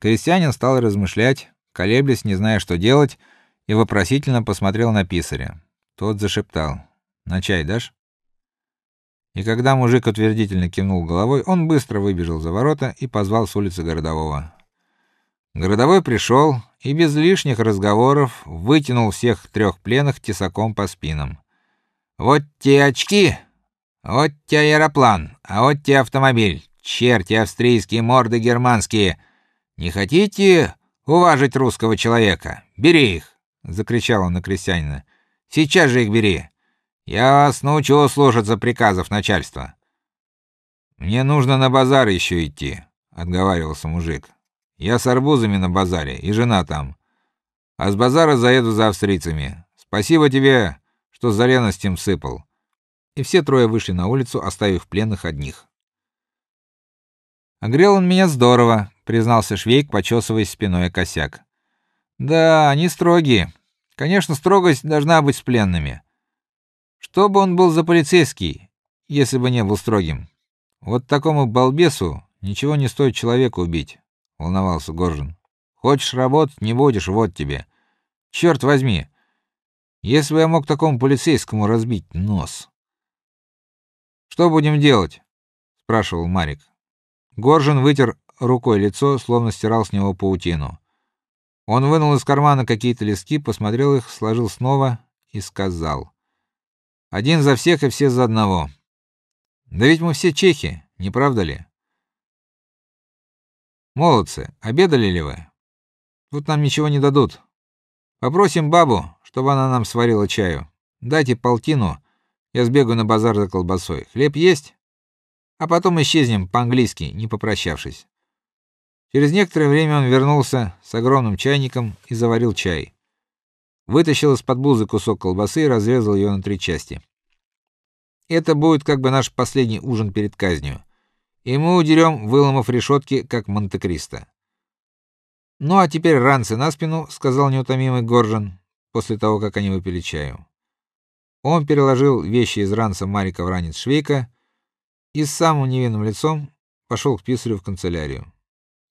Крестьянин стал размышлять, колеблясь, не зная, что делать, и вопросительно посмотрел на писаря. Тот зашептал: "На чай дашь?" И когда мужик утвердительно кивнул головой, он быстро выбежал за ворота и позвал с улицы городового. Городовой пришел и без лишних разговоров вытянул всех трех пленных тесаком по спинам. Вот те очки, вот те аэроплан, а вот те автомобиль. Черти австрийские, морды германские. Не хотите уважить русского человека? Бери их, закричал он на крестьянина. Сейчас же их бери. Я вас научу слушаться приказов начальства. Мне нужно на базар еще идти, отговаривался мужик. Я с арбузами на базаре, и жена там. А с базара заеду за австрийцами. Спасибо тебе, что за ревностью сыпал. И все трое вышли на улицу, оставив пленных одних. Огрел он меня здорово, признался Швейк, почесывая спиной косяк. Да, они строгие. Конечно, строгость должна быть с пленными. Что бы он был за полицейский, если бы не был строгим? Вот такому балбесу ничего не стоит человека убить волновался Горжин. Хочешь работать, не будешь, вот тебе. Черт возьми. Если бы я мог такому полицейскому разбить нос. Что будем делать? спрашивал Марик. Горжин вытер рукой лицо, словно стирал с него паутину. Он вынул из кармана какие-то листки, посмотрел их, сложил снова и сказал: "Один за всех и все за одного. Да ведь мы все чехи, не правда ли? Молодцы, обедали ли вы? Тут нам ничего не дадут. Попросим бабу, чтобы она нам сварила чаю. Дайте полтину, я сбегаю на базар за колбасой. Хлеб есть? А потом исчезнем по-английски, не попрощавшись. Через некоторое время он вернулся с огромным чайником и заварил чай. Вытащил из-под блузы кусок колбасы и разрезал ее на три части. Это будет как бы наш последний ужин перед казнью и мы удерем, выломав решетки, как Монте-Кристо. Ну а теперь ранцы на спину, сказал неутомимый Горжен после того, как они выпили чаю. Он переложил вещи из ранца Марика в ранец Швейка и с самым невинным лицом пошел к писарю в канцелярию.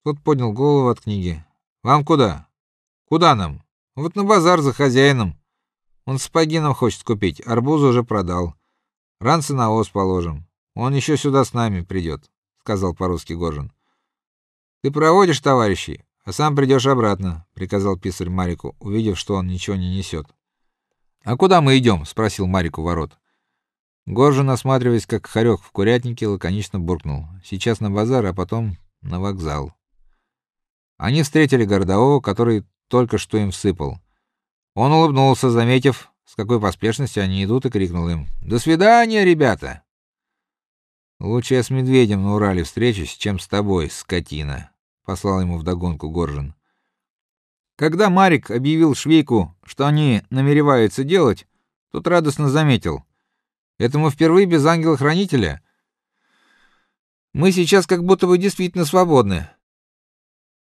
Тот поднял голову от книги. Вам куда? Куда нам? Вот на базар за хозяином. Он сапоги нам хочет купить, арбузы уже продал. Ранцы на ос положим. Он еще сюда с нами придет сказал по-русски Горжин. Ты проводишь товарищей, а сам придешь обратно, приказал писарь Марику, увидев, что он ничего не несет. А куда мы идем?» — спросил Марику ворот. Горжин, осматриваясь как хорек в курятнике, лаконично буркнул: "Сейчас на базар, а потом на вокзал". Они встретили городового, который только что им всыпал. Он улыбнулся, заметив, с какой поспешностью они идут, и крикнул им: "До свидания, ребята!" Лучше я с медведем на Урале встречусь, чем с тобой, скотина, послал ему вдогонку Горжин. Когда Марик объявил Швейку, что они намереваются делать, тот радостно заметил: "Это мы впервые без ангела-хранителя. Мы сейчас как будто бы действительно свободны.